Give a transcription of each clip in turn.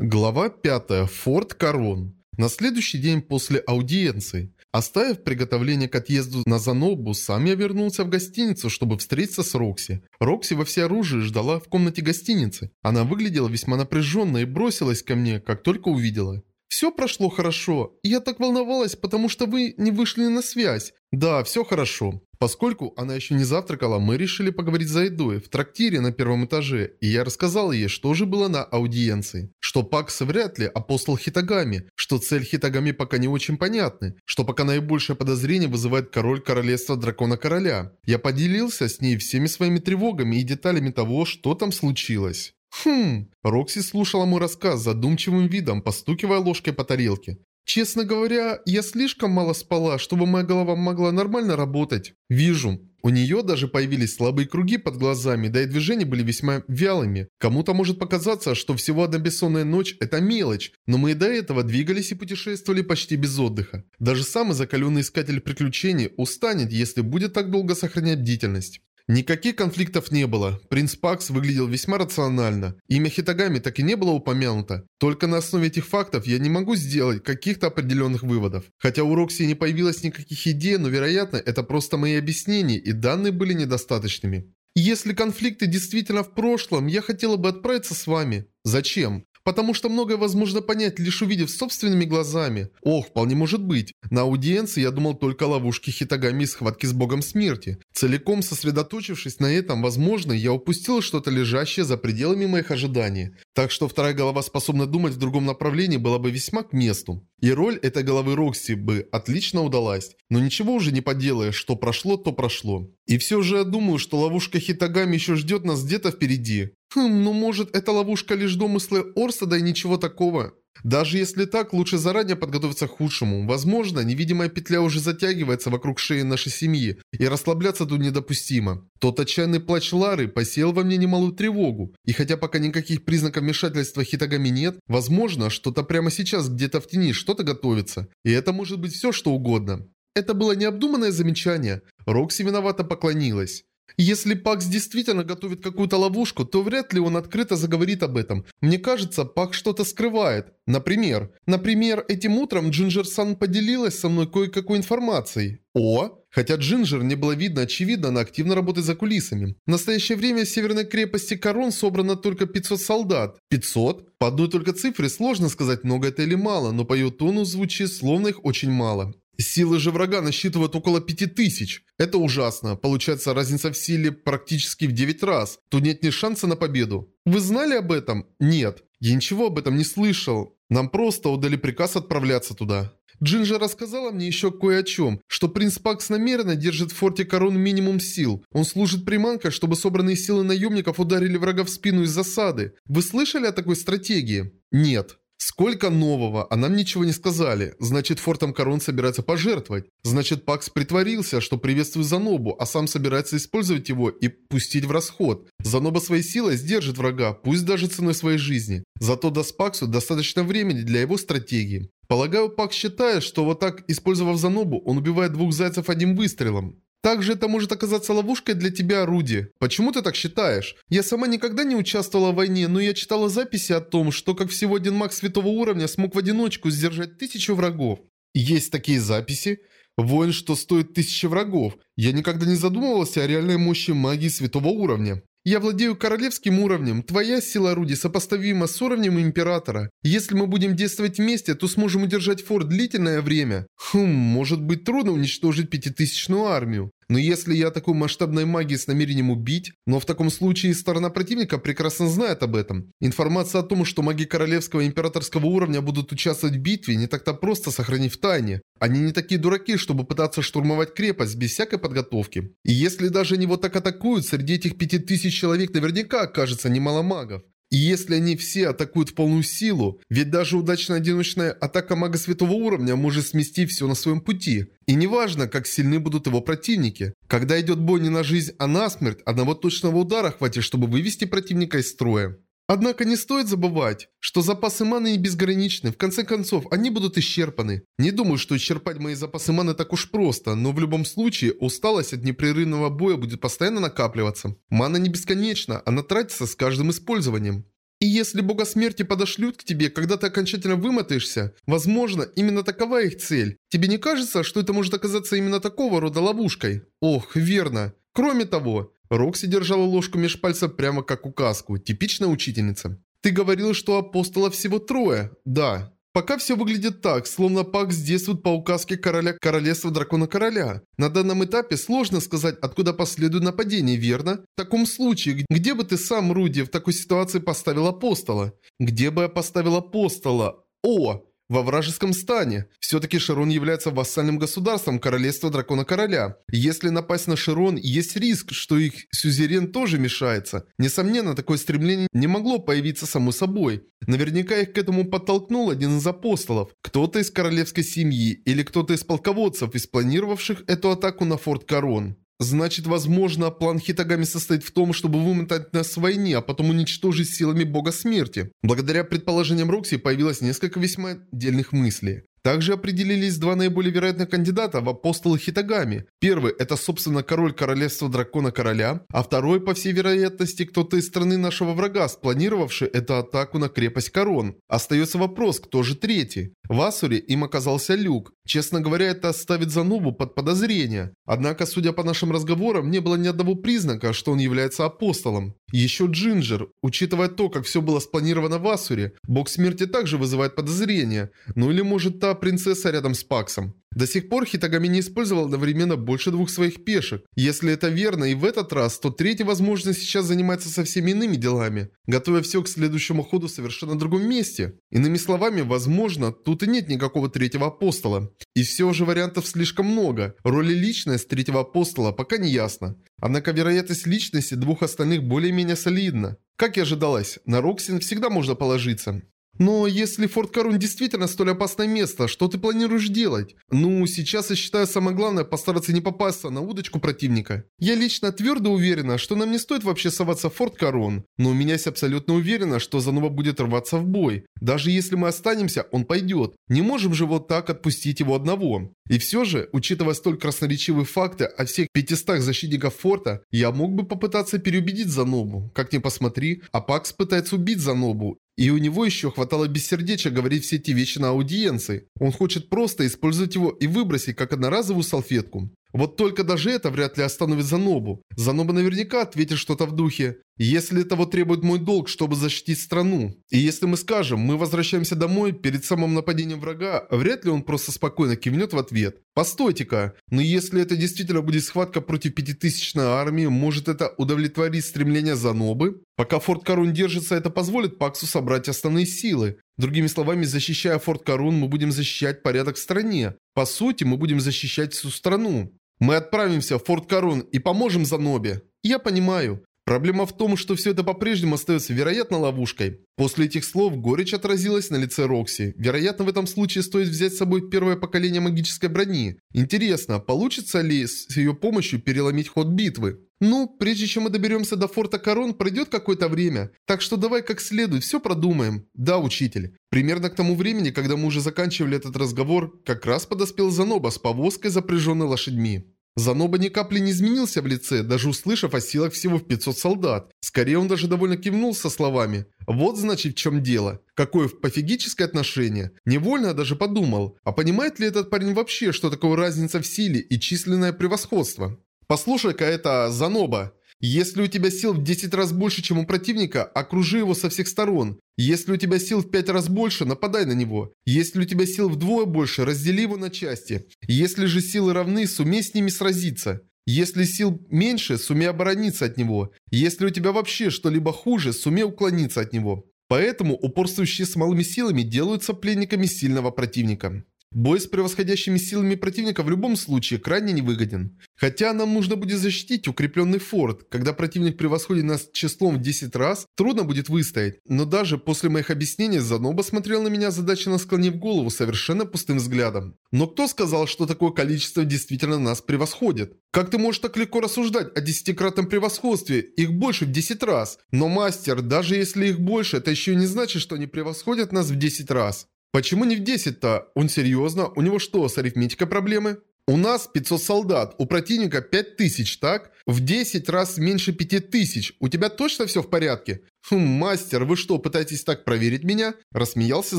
Глава 5. Форт Корон. На следующий день после аудиенции. Оставив приготовление к отъезду на Занобу, сам я вернулся в гостиницу, чтобы встретиться с Рокси. Рокси во всеоружии ждала в комнате гостиницы. Она выглядела весьма напряженно и бросилась ко мне, как только увидела. «Все прошло хорошо. Я так волновалась, потому что вы не вышли на связь. Да, все хорошо. Поскольку она еще не завтракала, мы решили поговорить за едой в трактире на первом этаже, и я рассказал ей, что же было на аудиенции. Что Пакс вряд ли апостол Хитагами, что цель Хитагами пока не очень понятны, что пока наибольшее подозрение вызывает король королевства дракона-короля. Я поделился с ней всеми своими тревогами и деталями того, что там случилось. Хм. Рокси слушала мой рассказ задумчивым видом, постукивая ложкой по тарелке. Честно говоря, я слишком мало спала, чтобы моя голова могла нормально работать. Вижу. У нее даже появились слабые круги под глазами, да и движения были весьма вялыми. Кому-то может показаться, что всего одна бессонная ночь – это мелочь, но мы и до этого двигались и путешествовали почти без отдыха. Даже самый закаленный искатель приключений устанет, если будет так долго сохранять бдительность. Никаких конфликтов не было. Принц Пакс выглядел весьма рационально. Имя Хитагами так и не было упомянуто. Только на основе этих фактов я не могу сделать каких-то определенных выводов. Хотя у Рокси не появилось никаких идей, но вероятно это просто мои объяснения и данные были недостаточными. Если конфликты действительно в прошлом, я хотела бы отправиться с вами. Зачем? Потому что многое возможно понять, лишь увидев собственными глазами. Ох, вполне может быть. На аудиенции я думал только о ловушке Хитагами и схватке с богом смерти. Целиком сосредоточившись на этом, возможно, я упустил что-то лежащее за пределами моих ожиданий. Так что вторая голова, способна думать в другом направлении, была бы весьма к месту. И роль этой головы Рокси бы отлично удалась. Но ничего уже не поделаешь, что прошло, то прошло. И все же я думаю, что ловушка Хитагами еще ждет нас где-то впереди. Хм, ну может это ловушка лишь домыслы Орсада и ничего такого. Даже если так, лучше заранее подготовиться к худшему. Возможно, невидимая петля уже затягивается вокруг шеи нашей семьи, и расслабляться тут недопустимо. Тот отчаянный плач Лары посеял во мне немалую тревогу, и хотя пока никаких признаков вмешательства Хитагами нет, возможно, что-то прямо сейчас где-то в тени что-то готовится, и это может быть все что угодно. Это было необдуманное замечание. Рокси виновато поклонилась. Если Пакс действительно готовит какую-то ловушку, то вряд ли он открыто заговорит об этом. Мне кажется, Пак что-то скрывает. Например, например, этим утром Джинджер-сан поделилась со мной кое-какой информацией. О! Хотя Джинджер не было видно, очевидно, она активно работает за кулисами. В настоящее время в северной крепости Корон собрано только 500 солдат. 500? По одной только цифре сложно сказать, много это или мало, но по ее тону звучит, словно их очень мало. Силы же врага насчитывают около 5000. Это ужасно. Получается разница в силе практически в 9 раз. Тут нет ни шанса на победу. Вы знали об этом? Нет. Я ничего об этом не слышал. Нам просто отдали приказ отправляться туда. Джинджа рассказала мне еще кое о чем, что принц Пакс намеренно держит в форте Корон минимум сил. Он служит приманкой, чтобы собранные силы наемников ударили врага в спину из засады. Вы слышали о такой стратегии? Нет. Сколько нового, а нам ничего не сказали. Значит, фортом Корон собирается пожертвовать. Значит, Пакс притворился, что приветствует Занобу, а сам собирается использовать его и пустить в расход. Заноба своей силой сдержит врага, пусть даже ценой своей жизни. Зато даст Паксу достаточно времени для его стратегии. Полагаю, Пакс считает, что вот так, использовав Занобу, он убивает двух зайцев одним выстрелом. Также это может оказаться ловушкой для тебя, Руди. Почему ты так считаешь? Я сама никогда не участвовала в войне, но я читала записи о том, что как всего один маг святого уровня смог в одиночку сдержать тысячу врагов. Есть такие записи? Воин, что стоит тысячи врагов. Я никогда не задумывался о реальной мощи магии святого уровня. Я владею королевским уровнем. Твоя сила, Руди, сопоставима с уровнем Императора. Если мы будем действовать вместе, то сможем удержать форт длительное время. Хм, может быть трудно уничтожить пятитысячную армию. Но если я атакую масштабной магией с намерением убить, но в таком случае сторона противника прекрасно знает об этом. Информация о том, что маги королевского и императорского уровня будут участвовать в битве, не так-то просто сохранить в тайне. Они не такие дураки, чтобы пытаться штурмовать крепость без всякой подготовки. И если даже они вот так атакуют, среди этих пяти тысяч человек наверняка окажется немало магов. И если они все атакуют в полную силу, ведь даже удачная одиночная атака мага святого уровня может смести все на своем пути. И неважно, как сильны будут его противники. Когда идет бой не на жизнь, а на смерть, одного точного удара хватит, чтобы вывести противника из строя. Однако не стоит забывать, что запасы маны не безграничны, в конце концов, они будут исчерпаны. Не думаю, что исчерпать мои запасы маны так уж просто, но в любом случае, усталость от непрерывного боя будет постоянно накапливаться. Мана не бесконечна, она тратится с каждым использованием. И если бога смерти подошлют к тебе, когда ты окончательно вымотаешься, возможно, именно такова их цель. Тебе не кажется, что это может оказаться именно такого рода ловушкой? Ох, верно. Кроме того, Рокси держала ложку меж пальцев прямо как указку, типичная учительница. Ты говорил, что апостолов всего трое? Да. Пока все выглядит так, словно Пакс действует по указке короля королевства дракона короля. На данном этапе сложно сказать, откуда последует нападение, верно? В таком случае, где бы ты сам, Руди, в такой ситуации поставил апостола? Где бы я поставил апостола? О! Во вражеском стане. Все-таки Широн является вассальным государством королевства Дракона Короля. Если напасть на Широн, есть риск, что их сюзерен тоже мешается. Несомненно, такое стремление не могло появиться само собой. Наверняка их к этому подтолкнул один из апостолов. Кто-то из королевской семьи или кто-то из полководцев, из планировавших эту атаку на форт Корон. Значит, возможно, план Хитагами состоит в том, чтобы вымотать нас в войне, а потом уничтожить силами бога смерти. Благодаря предположениям Рокси появилось несколько весьма дельных мыслей. Также определились два наиболее вероятных кандидата в апостолы Хитагами. Первый – это, собственно, король королевства дракона короля, а второй, по всей вероятности, кто-то из страны нашего врага, спланировавший эту атаку на крепость Корон. Остается вопрос, кто же третий? В Асуре им оказался Люк. Честно говоря, это ставит Занобу под подозрение. Однако, судя по нашим разговорам, не было ни одного признака, что он является апостолом. Еще Джинджер, учитывая то, как все было спланировано в Асуре, бог смерти также вызывает подозрения. Ну или может та принцесса рядом с Паксом. До сих пор Хитагами не использовал одновременно больше двух своих пешек. Если это верно и в этот раз, то третий, возможно, сейчас занимается совсем иными делами, готовя все к следующему ходу в совершенно другом месте. Иными словами, возможно, тут и нет никакого третьего апостола. И все же вариантов слишком много. Роли личность третьего апостола пока не ясна. Однако вероятность личности двух остальных более-менее солидна. Как и ожидалось, на Роксин всегда можно положиться. Но если Форт Корун действительно столь опасное место, что ты планируешь делать? Ну, сейчас я считаю самое главное постараться не попасться на удочку противника. Я лично твердо уверена, что нам не стоит вообще соваться в Форт Корун. Но у меня есть абсолютно уверена, что Занова будет рваться в бой. Даже если мы останемся, он пойдет. Не можем же вот так отпустить его одного. И все же, учитывая столь красноречивые факты о всех 500 защитников форта, я мог бы попытаться переубедить Занобу. Как ни посмотри, Апакс пытается убить Занобу. И у него еще хватало бессердечия говорить все эти вещи на аудиенции. Он хочет просто использовать его и выбросить как одноразовую салфетку. Вот только даже это вряд ли остановит Занобу. Заноба наверняка ответит что-то в духе если того требует мой долг, чтобы защитить страну. И если мы скажем, мы возвращаемся домой перед самым нападением врага, вряд ли он просто спокойно кивнет в ответ. Постойте-ка, но если это действительно будет схватка против пятитысячной армии, может это удовлетворить стремление Занобы? Пока Форт Карун держится, это позволит Паксу собрать основные силы. Другими словами, защищая Форт Карун, мы будем защищать порядок в стране. По сути, мы будем защищать всю страну. Мы отправимся в Форт Карун и поможем Занобе. Я понимаю. Проблема в том, что все это по-прежнему остается вероятно ловушкой. После этих слов горечь отразилась на лице Рокси. Вероятно, в этом случае стоит взять с собой первое поколение магической брони. Интересно, получится ли с ее помощью переломить ход битвы? Ну, прежде чем мы доберемся до форта Корон, пройдет какое-то время. Так что давай как следует все продумаем. Да, учитель. Примерно к тому времени, когда мы уже заканчивали этот разговор, как раз подоспел Заноба с повозкой, запряженной лошадьми. Заноба ни капли не изменился в лице, даже услышав о силах всего в 500 солдат. Скорее, он даже довольно кивнул со словами «Вот значит в чем дело». Какое пофигическое отношение. Невольно даже подумал, а понимает ли этот парень вообще, что такое разница в силе и численное превосходство? «Послушай-ка это, Заноба, если у тебя сил в 10 раз больше, чем у противника, окружи его со всех сторон. Если у тебя сил в 5 раз больше, нападай на него. Если у тебя сил вдвое больше, раздели его на части. Если же силы равны, сумей с ними сразиться. Если сил меньше, сумей оборониться от него. Если у тебя вообще что-либо хуже, сумей уклониться от него. Поэтому упорствующие с малыми силами делаются пленниками сильного противника. Бой с превосходящими силами противника в любом случае крайне невыгоден. Хотя нам нужно будет защитить укрепленный форт. Когда противник превосходит нас числом в 10 раз, трудно будет выстоять. Но даже после моих объяснений Заноба смотрел на меня задаченно склонив голову совершенно пустым взглядом. Но кто сказал, что такое количество действительно нас превосходит? Как ты можешь так легко рассуждать о десятикратном превосходстве? Их больше в 10 раз. Но мастер, даже если их больше, это еще не значит, что они превосходят нас в 10 раз. Почему не в 10-то? Он серьезно? У него что, с арифметикой проблемы? У нас 500 солдат, у противника 5000, так? В 10 раз меньше 5000. У тебя точно все в порядке? Хм, мастер, вы что, пытаетесь так проверить меня? Рассмеялся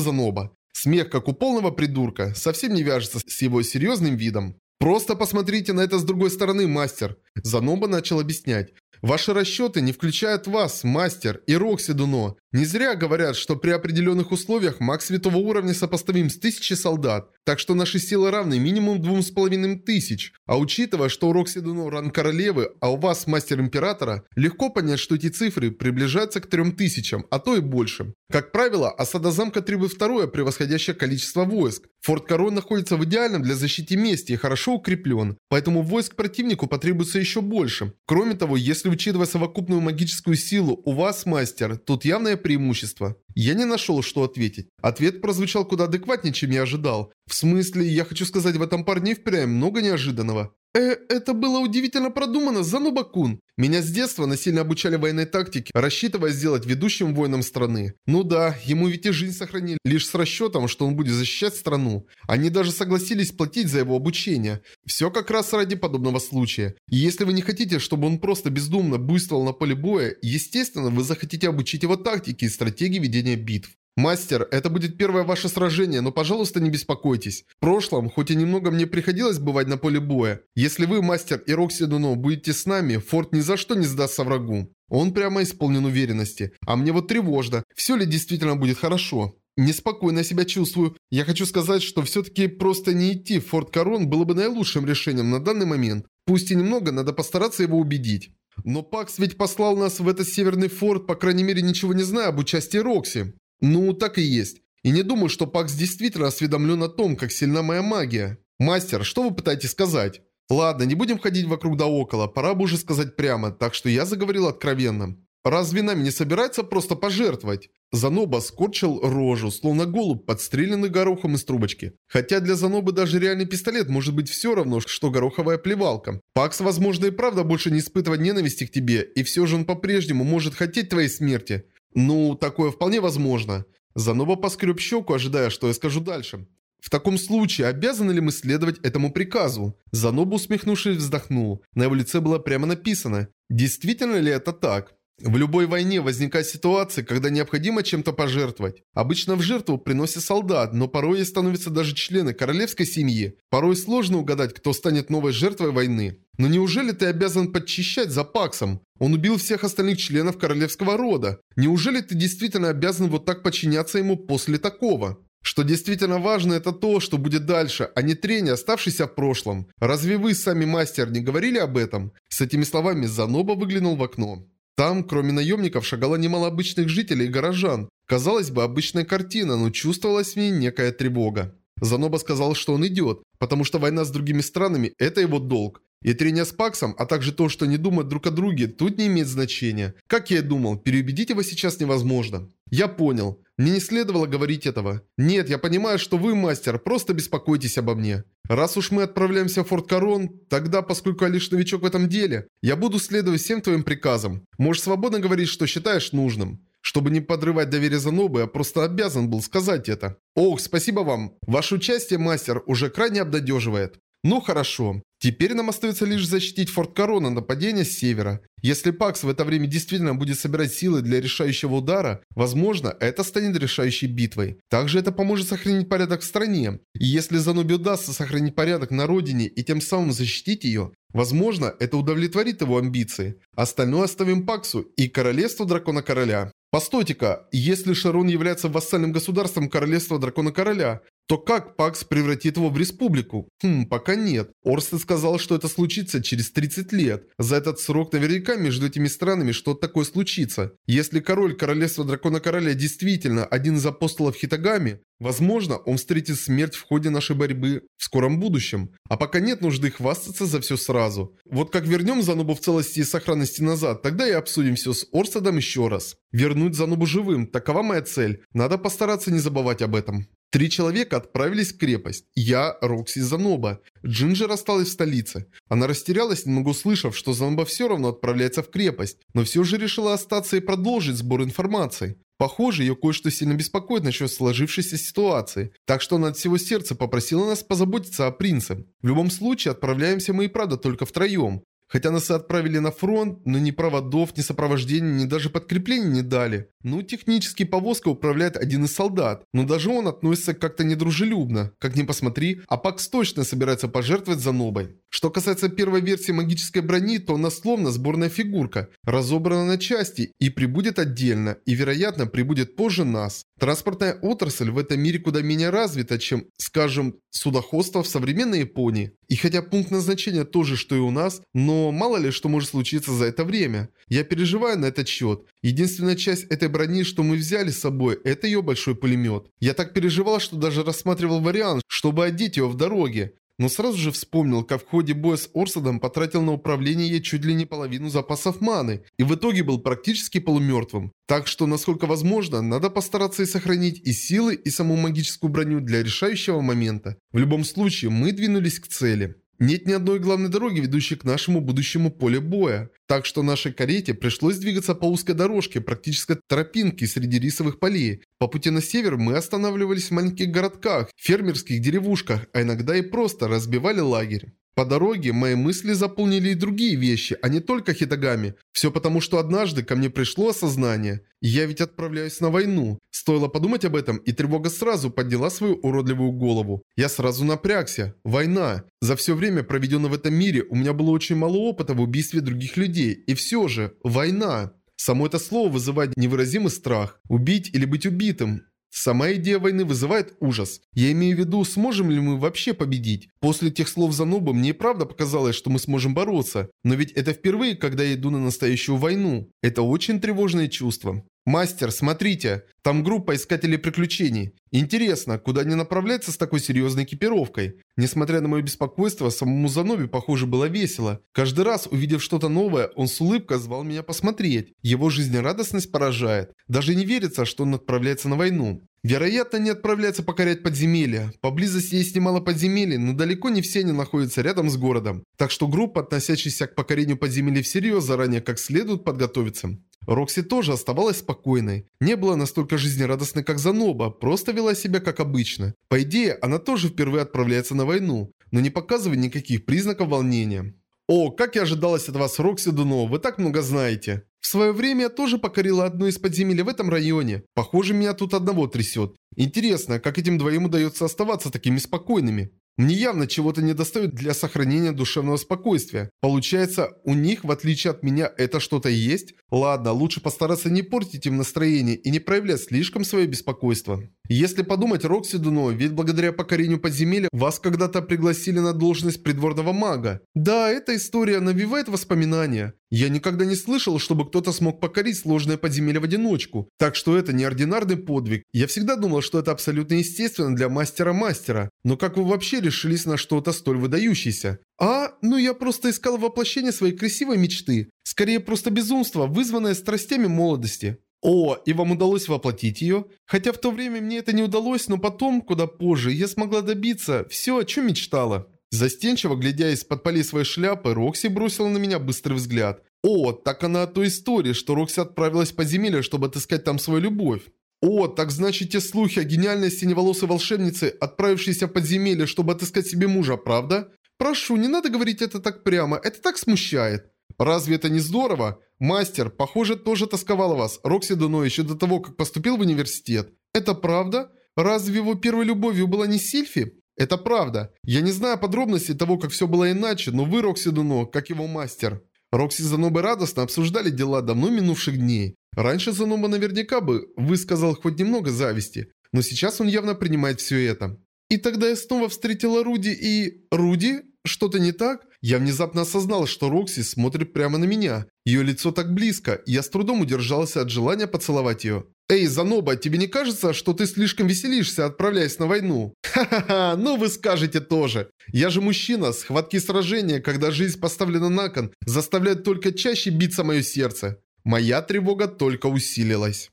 Заноба. Смех, как у полного придурка, совсем не вяжется с его серьезным видом. «Просто посмотрите на это с другой стороны, мастер!» Заноба начал объяснять. Ваши расчеты не включают вас, мастер и Рокси Дуно. Не зря говорят, что при определенных условиях маг святого уровня сопоставим с тысячей солдат, так что наши силы равны минимум двум с половиной тысяч. А учитывая, что у Рокси Дуно ранг королевы, а у вас мастер императора, легко понять, что эти цифры приближаются к трем тысячам, а то и больше. Как правило, осада замка требует второе превосходящее количество войск. Форт Корон находится в идеальном для защиты месте и хорошо укреплен, поэтому войск противнику потребуется еще больше. Кроме того, если учитывая совокупную магическую силу, у вас, мастер, тут явное преимущество. Я не нашел, что ответить. Ответ прозвучал куда адекватнее, чем я ожидал. В смысле, я хочу сказать, в этом парне впрямь много неожиданного. Э, это было удивительно продумано, Зануба-кун. Меня с детства насильно обучали военной тактике, рассчитывая сделать ведущим воином страны. Ну да, ему ведь и жизнь сохранили, лишь с расчетом, что он будет защищать страну. Они даже согласились платить за его обучение. Все как раз ради подобного случая. И если вы не хотите, чтобы он просто бездумно буйствовал на поле боя, естественно, вы захотите обучить его тактике и стратегии ведения битв. «Мастер, это будет первое ваше сражение, но, пожалуйста, не беспокойтесь. В прошлом, хоть и немного мне приходилось бывать на поле боя, если вы, мастер и Рокси Дуно, будете с нами, форт ни за что не сдастся врагу». Он прямо исполнен уверенности. А мне вот тревожно, все ли действительно будет хорошо. Неспокойно себя чувствую. Я хочу сказать, что все-таки просто не идти в Форт Корон было бы наилучшим решением на данный момент. Пусть и немного, надо постараться его убедить. Но Пакс ведь послал нас в этот северный форт, по крайней мере, ничего не зная об участии Рокси. Ну, так и есть. И не думаю, что Пакс действительно осведомлен о том, как сильна моя магия. Мастер, что вы пытаетесь сказать? Ладно, не будем ходить вокруг да около, пора бы уже сказать прямо, так что я заговорил откровенно. Разве нами не собирается просто пожертвовать? Заноба скорчил рожу, словно голубь, подстреленный горохом из трубочки. Хотя для Занобы даже реальный пистолет может быть все равно, что гороховая плевалка. Пакс, возможно, и правда больше не испытывает ненависти к тебе, и все же он по-прежнему может хотеть твоей смерти. Ну, такое вполне возможно. Заноба поскреб щеку, ожидая, что я скажу дальше. В таком случае, обязаны ли мы следовать этому приказу? Заноба, усмехнувшись, вздохнул. На его лице было прямо написано. Действительно ли это так? В любой войне возникает ситуация, когда необходимо чем-то пожертвовать. Обычно в жертву приносят солдат, но порой и становятся даже члены королевской семьи. Порой сложно угадать, кто станет новой жертвой войны. Но неужели ты обязан подчищать за Паксом? Он убил всех остальных членов королевского рода. Неужели ты действительно обязан вот так подчиняться ему после такого? Что действительно важно, это то, что будет дальше, а не трение, оставшееся в прошлом. Разве вы, сами мастер, не говорили об этом? С этими словами Заноба выглянул в окно. Там, кроме наемников, шагало немало обычных жителей и горожан. Казалось бы, обычная картина, но чувствовалась в ней некая тревога. Заноба сказал, что он идет, потому что война с другими странами – это его долг. И трение с Паксом, а также то, что они думают друг о друге, тут не имеет значения. Как я и думал, переубедить его сейчас невозможно. Я понял. Мне не следовало говорить этого. Нет, я понимаю, что вы, мастер, просто беспокойтесь обо мне. Раз уж мы отправляемся в Форт Корон, тогда, поскольку я лишь новичок в этом деле, я буду следовать всем твоим приказам. Можешь свободно говорить, что считаешь нужным. Чтобы не подрывать доверие Занобы, я просто обязан был сказать это. Ох, спасибо вам. Ваше участие, мастер, уже крайне обнадеживает. Ну хорошо. Теперь нам остается лишь защитить Форт Корона нападения с севера. Если Пакс в это время действительно будет собирать силы для решающего удара, возможно, это станет решающей битвой. Также это поможет сохранить порядок в стране. И если Занобе удастся сохранить порядок на родине и тем самым защитить ее, возможно, это удовлетворит его амбиции. Остальное оставим Паксу и Королевству Дракона Короля. Постойте-ка, если Шарон является вассальным государством Королевства Дракона Короля, то как Пакс превратит его в республику? Хм, пока нет. Орстед сказал, что это случится через 30 лет. За этот срок наверняка между этими странами что-то такое случится. Если король Королевства Дракона Короля действительно один из апостолов Хитагами, возможно, он встретит смерть в ходе нашей борьбы в скором будущем. А пока нет нужды хвастаться за все сразу. Вот как вернем Занубу в целости и сохранности назад, тогда и обсудим все с Орстедом еще раз. Вернуть Занубу живым, такова моя цель. Надо постараться не забывать об этом. Три человека отправились в крепость. Я, Рокси и Заноба. Джинджер осталась в столице. Она растерялась, немного услышав, что Заноба все равно отправляется в крепость, но все же решила остаться и продолжить сбор информации. Похоже, ее кое-что сильно беспокоит насчет сложившейся ситуации, так что она от всего сердца попросила нас позаботиться о принце. В любом случае, отправляемся мы и правда только втроем. Хотя нас отправили на фронт, но ни проводов, ни сопровождения, ни даже подкреплений не дали. Ну, технически повозка управляет один из солдат, но даже он относится как-то недружелюбно. Как ни посмотри, Апакс точно собирается пожертвовать за Нобой. Что касается первой версии магической брони, то она словно сборная фигурка, разобрана на части и прибудет отдельно, и вероятно прибудет позже нас. Транспортная отрасль в этом мире куда менее развита, чем, скажем, судоходство в современной Японии. И хотя пункт назначения тоже, что и у нас, но мало ли что может случиться за это время. Я переживаю на этот счет. Единственная часть этой брони, что мы взяли с собой, это ее большой пулемет. Я так переживал, что даже рассматривал вариант, чтобы одеть ее в дороге но сразу же вспомнил, как в ходе боя с Орсадом потратил на управление ей чуть ли не половину запасов маны, и в итоге был практически полумертвым. Так что, насколько возможно, надо постараться и сохранить и силы, и саму магическую броню для решающего момента. В любом случае, мы двинулись к цели. Нет ни одной главной дороги, ведущей к нашему будущему полю боя. Так что нашей карете пришлось двигаться по узкой дорожке, практически тропинке среди рисовых полей. По пути на север мы останавливались в маленьких городках, фермерских деревушках, а иногда и просто разбивали лагерь. По дороге мои мысли заполнили и другие вещи, а не только Хитагами. Все потому, что однажды ко мне пришло осознание. Я ведь отправляюсь на войну. Стоило подумать об этом, и тревога сразу подняла свою уродливую голову. Я сразу напрягся. Война. За все время, проведенное в этом мире, у меня было очень мало опыта в убийстве других людей. И все же, война. Само это слово вызывает невыразимый страх. Убить или быть убитым. Сама идея войны вызывает ужас. Я имею в виду, сможем ли мы вообще победить. После тех слов Зануба мне и правда показалось, что мы сможем бороться. Но ведь это впервые, когда я иду на настоящую войну. Это очень тревожное чувство. «Мастер, смотрите, там группа искателей приключений. Интересно, куда они направляются с такой серьезной экипировкой?» Несмотря на мое беспокойство, самому Заноби, похоже, было весело. Каждый раз, увидев что-то новое, он с улыбкой звал меня посмотреть. Его жизнерадостность поражает. Даже не верится, что он отправляется на войну. Вероятно, не отправляется покорять подземелья. Поблизости есть немало подземелий, но далеко не все они находятся рядом с городом. Так что группа, относящаяся к покорению подземелий всерьез, заранее как следует подготовиться. Рокси тоже оставалась спокойной. Не была настолько жизнерадостной, как Заноба, просто вела себя как обычно. По идее, она тоже впервые отправляется на войну, но не показывает никаких признаков волнения. «О, как я ожидалась от вас, Рокси Дуно, вы так много знаете!» В свое время я тоже покорила одну из подземелий в этом районе. Похоже, меня тут одного трясет. Интересно, как этим двоим удается оставаться такими спокойными? Мне явно чего-то недостает для сохранения душевного спокойствия. Получается, у них, в отличие от меня, это что-то есть? Ладно, лучше постараться не портить им настроение и не проявлять слишком свое беспокойство. Если подумать, Рокси Дуно, ведь благодаря покорению подземелья вас когда-то пригласили на должность придворного мага. Да, эта история навевает воспоминания. Я никогда не слышал, чтобы кто-то смог покорить сложное подземелье в одиночку. Так что это неординарный подвиг. Я всегда думал, что это абсолютно естественно для мастера-мастера. Но как вы вообще решились на что-то столь выдающееся? А, ну я просто искал воплощение своей красивой мечты. Скорее просто безумство, вызванное страстями молодости. О, и вам удалось воплотить ее? Хотя в то время мне это не удалось, но потом, куда позже, я смогла добиться все, о чем мечтала. Застенчиво, глядя из-под полей своей шляпы, Рокси бросила на меня быстрый взгляд. О, так она о той истории, что Рокси отправилась в подземелье, чтобы отыскать там свою любовь. О, так значит те слухи о гениальной синеволосой волшебнице, отправившейся в подземелье, чтобы отыскать себе мужа, правда? Прошу, не надо говорить это так прямо, это так смущает. Разве это не здорово? Мастер, похоже, тоже тосковал вас. Рокси Дуно еще до того, как поступил в университет. Это правда? Разве его первой любовью была не Сильфи? Это правда. Я не знаю подробностей того, как все было иначе, но вы, Рокси Дуно, как его мастер. Рокси и Заноба радостно обсуждали дела давно минувших дней. Раньше Заноба наверняка бы высказал хоть немного зависти, но сейчас он явно принимает все это. И тогда я снова встретила Руди и... Руди? Что-то не так? Я внезапно осознал, что Рокси смотрит прямо на меня. Ее лицо так близко, и я с трудом удержался от желания поцеловать ее. «Эй, Заноба, тебе не кажется, что ты слишком веселишься, отправляясь на войну?» «Ха-ха-ха, ну вы скажете тоже. Я же мужчина, схватки сражения, когда жизнь поставлена на кон, заставляют только чаще биться мое сердце». Моя тревога только усилилась.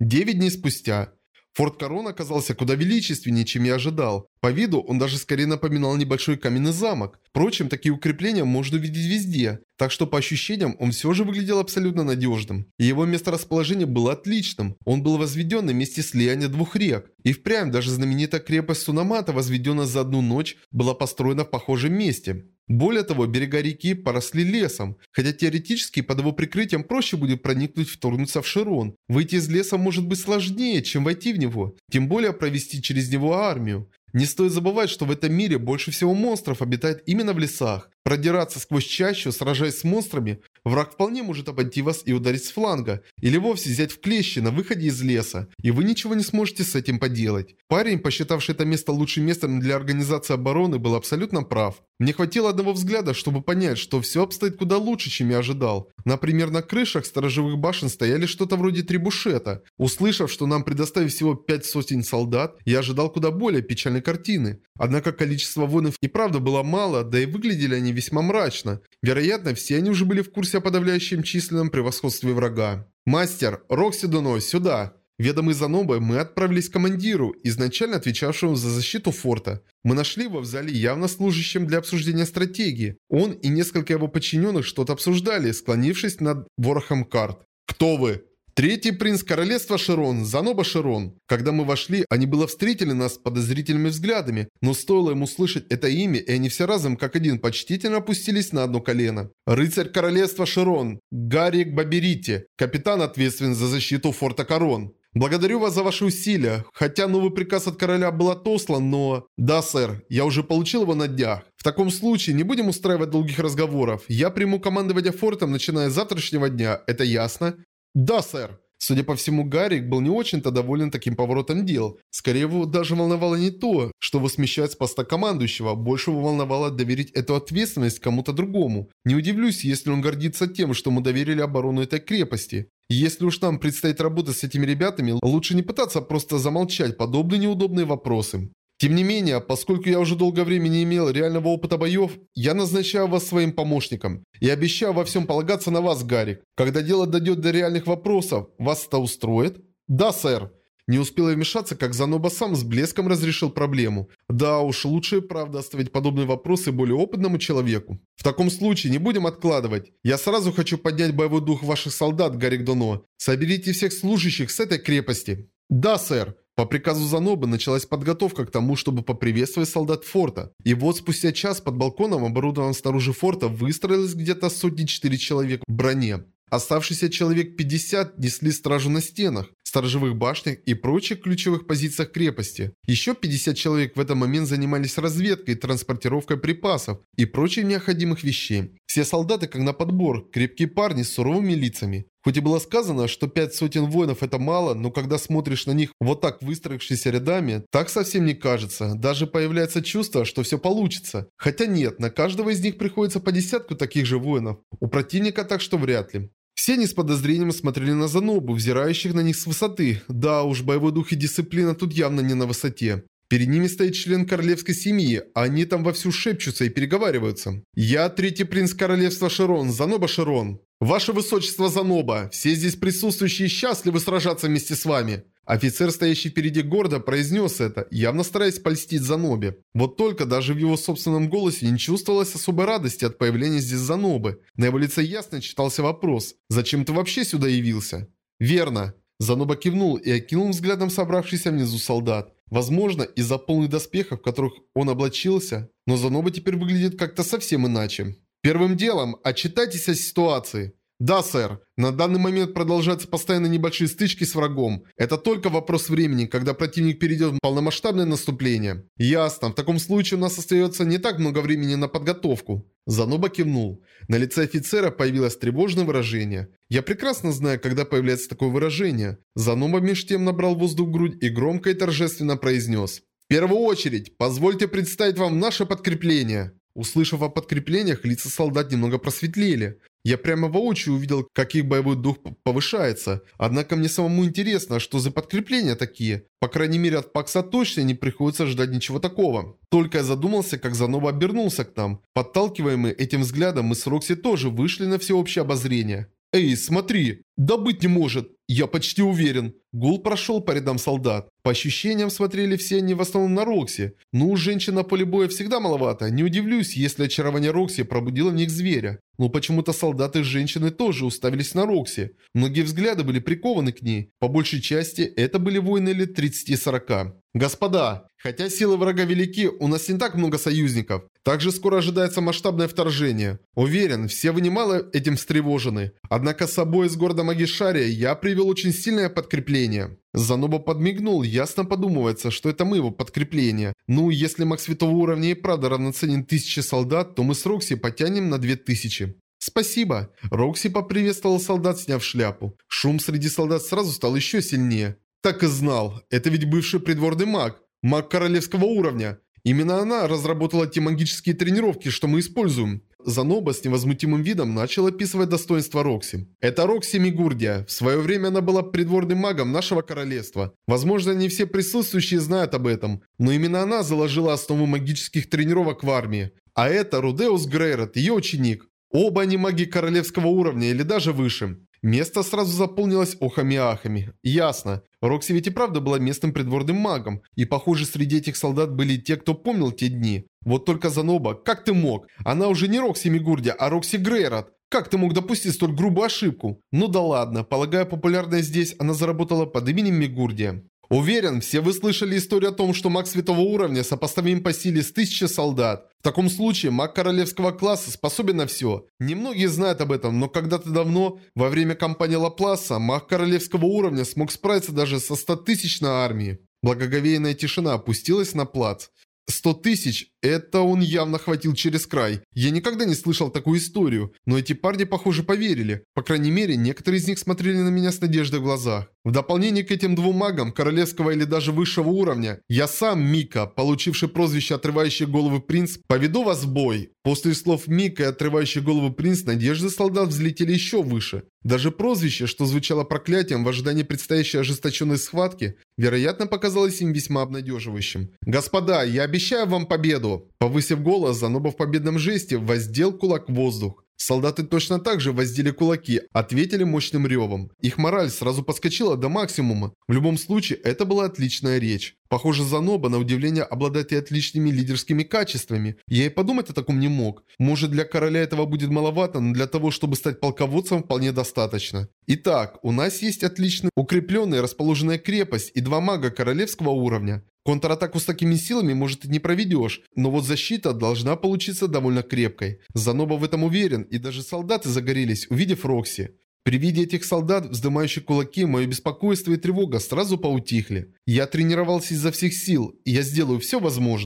Девять дней спустя. Форт Корон оказался куда величественнее, чем я ожидал. По виду он даже скорее напоминал небольшой каменный замок. Впрочем, такие укрепления можно увидеть везде, так что по ощущениям он все же выглядел абсолютно надежным. И его месторасположение было отличным. Он был возведен на месте слияния двух рек. И впрямь даже знаменитая крепость Сунамата, возведенная за одну ночь, была построена в похожем месте. Более того, берега реки поросли лесом, хотя теоретически под его прикрытием проще будет проникнуть вторгнуться в Широн. Выйти из леса может быть сложнее, чем войти в него, тем более провести через него армию. Не стоит забывать, что в этом мире больше всего монстров обитает именно в лесах. Продираться сквозь чащу, сражаясь с монстрами, враг вполне может обойти вас и ударить с фланга, или вовсе взять в клещи на выходе из леса, и вы ничего не сможете с этим поделать. Парень, посчитавший это место лучшим местом для организации обороны, был абсолютно прав. Мне хватило одного взгляда, чтобы понять, что все обстоит куда лучше, чем я ожидал. Например, на крышах сторожевых башен стояли что-то вроде трибушета. Услышав, что нам предоставили всего пять сотен солдат, я ожидал куда более печальной картины. Однако количество воинов и правда было мало, да и выглядели они весьма мрачно. Вероятно, все они уже были в курсе о подавляющем численном превосходстве врага. «Мастер, Рокси Дуно, сюда!» Ведомый Занобой, мы отправились к командиру, изначально отвечавшему за защиту форта. Мы нашли его в зале явно служащим для обсуждения стратегии. Он и несколько его подчиненных что-то обсуждали, склонившись над ворохом карт. «Кто вы?» Третий принц королевства Широн, Заноба Широн. Когда мы вошли, они было встретили нас подозрительными взглядами, но стоило им услышать это имя, и они все разом, как один, почтительно опустились на одно колено. Рыцарь королевства Широн, Гарик Баберити, капитан ответственен за защиту форта Корон. Благодарю вас за ваши усилия. Хотя новый приказ от короля был отослан, но... Да, сэр, я уже получил его на днях. В таком случае не будем устраивать долгих разговоров. Я приму командование фортом, начиная с завтрашнего дня. Это ясно? «Да, сэр». Судя по всему, Гарик был не очень-то доволен таким поворотом дел. Скорее его даже волновало не то, что его смещают с поста командующего, больше его волновало доверить эту ответственность кому-то другому. Не удивлюсь, если он гордится тем, что мы доверили оборону этой крепости. если уж нам предстоит работать с этими ребятами, лучше не пытаться просто замолчать подобные неудобные вопросы. Тем не менее, поскольку я уже долгое время не имел реального опыта боев, я назначаю вас своим помощником. И обещаю во всем полагаться на вас, Гарик. Когда дело дойдет до реальных вопросов, вас это устроит? Да, сэр. Не успел я вмешаться, как Заноба сам с блеском разрешил проблему. Да уж, лучше правда оставить подобные вопросы более опытному человеку. В таком случае не будем откладывать. Я сразу хочу поднять боевой дух ваших солдат, Гарик Доно. Соберите всех служащих с этой крепости. Да, сэр. По приказу Занобы началась подготовка к тому, чтобы поприветствовать солдат форта. И вот спустя час под балконом, оборудованным снаружи форта, выстроилось где-то сотни-четыре человек в броне. Оставшиеся человек 50 несли стражу на стенах, сторожевых башнях и прочих ключевых позициях крепости. Еще 50 человек в этот момент занимались разведкой транспортировкой припасов и прочих необходимых вещей. Все солдаты, как на подбор, крепкие парни с суровыми лицами. Хоть и было сказано, что пять сотен воинов это мало, но когда смотришь на них вот так выстроившиеся рядами, так совсем не кажется. Даже появляется чувство, что все получится. Хотя нет, на каждого из них приходится по десятку таких же воинов. У противника так что вряд ли. Все они с подозрением смотрели на Занобу, взирающих на них с высоты. Да уж, боевой дух и дисциплина тут явно не на высоте. Перед ними стоит член королевской семьи, а они там вовсю шепчутся и переговариваются. «Я третий принц королевства Широн, Заноба Широн. Ваше высочество Заноба, все здесь присутствующие счастливы сражаться вместе с вами». Офицер, стоящий впереди города, произнес это, явно стараясь польстить Занобе. Вот только даже в его собственном голосе не чувствовалось особой радости от появления здесь Занобы. На его лице ясно читался вопрос «Зачем ты вообще сюда явился?» «Верно». Заноба кивнул и окинул взглядом собравшийся внизу солдат. Возможно, из-за полных доспехов, в которых он облачился, но Заноба теперь выглядит как-то совсем иначе. Первым делом, отчитайтесь о ситуации. Да, сэр. На данный момент продолжаются постоянно небольшие стычки с врагом. Это только вопрос времени, когда противник перейдет в полномасштабное наступление. Ясно. В таком случае у нас остается не так много времени на подготовку. Заноба кивнул. На лице офицера появилось тревожное выражение. Я прекрасно знаю, когда появляется такое выражение. Заноба меж тем набрал воздух в грудь и громко и торжественно произнес. В первую очередь, позвольте представить вам наше подкрепление. Услышав о подкреплениях, лица солдат немного просветлели. Я прямо воочию увидел, как их боевой дух повышается. Однако мне самому интересно, что за подкрепления такие. По крайней мере от Пакса точно не приходится ждать ничего такого. Только я задумался, как Заноба обернулся к нам. Подталкиваемые этим взглядом, мы с Рокси тоже вышли на всеобщее обозрение. «Эй, смотри! Да быть не может! Я почти уверен!» Гул прошел по рядам солдат. По ощущениям смотрели все они в основном на Рокси. Ну, женщин на поле боя всегда маловато. Не удивлюсь, если очарование Рокси пробудило в них зверя. Но почему-то солдаты и женщины тоже уставились на Рокси. Многие взгляды были прикованы к ней. По большей части, это были воины лет 30-40. Господа, хотя силы врага велики, у нас не так много союзников. Также скоро ожидается масштабное вторжение. Уверен, все вы немало этим встревожены. Однако с собой из города Магишария я привел очень сильное подкрепление. Заноба подмигнул, ясно подумывается, что это мы его подкрепление. Ну, если маг святого уровня и правда равноценен тысяче солдат, то мы с Рокси потянем на две тысячи. «Спасибо!» Рокси поприветствовал солдат, сняв шляпу. Шум среди солдат сразу стал еще сильнее. «Так и знал. Это ведь бывший придворный маг. Маг королевского уровня. Именно она разработала те магические тренировки, что мы используем. Заноба с невозмутимым видом начал описывать достоинства Рокси. Это Рокси Мигурдия. В свое время она была придворным магом нашего королевства. Возможно, не все присутствующие знают об этом, но именно она заложила основу магических тренировок в армии. А это Рудеус Грейрот, ее ученик. Оба они маги королевского уровня или даже выше. Место сразу заполнилось охами и ахами. Ясно. Рокси ведь и правда была местным придворным магом. И похоже, среди этих солдат были те, кто помнил те дни. Вот только Заноба, как ты мог? Она уже не Рокси Мигурдия, а Рокси Грейрот. Как ты мог допустить столь грубую ошибку? Ну да ладно, полагаю, популярная здесь она заработала под именем Мигурдия. Уверен, все вы слышали историю о том, что маг святого уровня сопоставим по силе с тысячи солдат. В таком случае маг королевского класса способен на все. Немногие знают об этом, но когда-то давно, во время кампании Лапласа, маг королевского уровня смог справиться даже со 100 тысячной армией. Благоговейная тишина опустилась на плац. Сто тысяч – это он явно хватил через край. Я никогда не слышал такую историю, но эти парни, похоже, поверили. По крайней мере, некоторые из них смотрели на меня с надеждой в глазах. В дополнение к этим двум магам, королевского или даже высшего уровня, я сам, Мика, получивший прозвище «Отрывающий головы принц», поведу вас в бой. После слов Мика и «Отрывающий голову принц» надежды солдат взлетели еще выше. Даже прозвище, что звучало проклятием в ожидании предстоящей ожесточенной схватки, вероятно, показалось им весьма обнадеживающим. «Господа, я обещаю вам победу!» Повысив голос, Заноба в победном жесте воздел кулак в воздух. Солдаты точно так же воздели кулаки, ответили мощным ревом. Их мораль сразу подскочила до максимума. В любом случае, это была отличная речь. Похоже, Заноба, на удивление, обладает и отличными лидерскими качествами. Я и подумать о таком не мог. Может, для короля этого будет маловато, но для того, чтобы стать полководцем, вполне достаточно. Итак, у нас есть отлично укрепленная расположенная крепость и два мага королевского уровня. Контратаку с такими силами, может, и не проведешь, но вот защита должна получиться довольно крепкой. Заноба в этом уверен, и даже солдаты загорелись, увидев Рокси. При виде этих солдат, вздымающих кулаки, мое беспокойство и тревога сразу поутихли. Я тренировался изо всех сил, и я сделаю все возможное.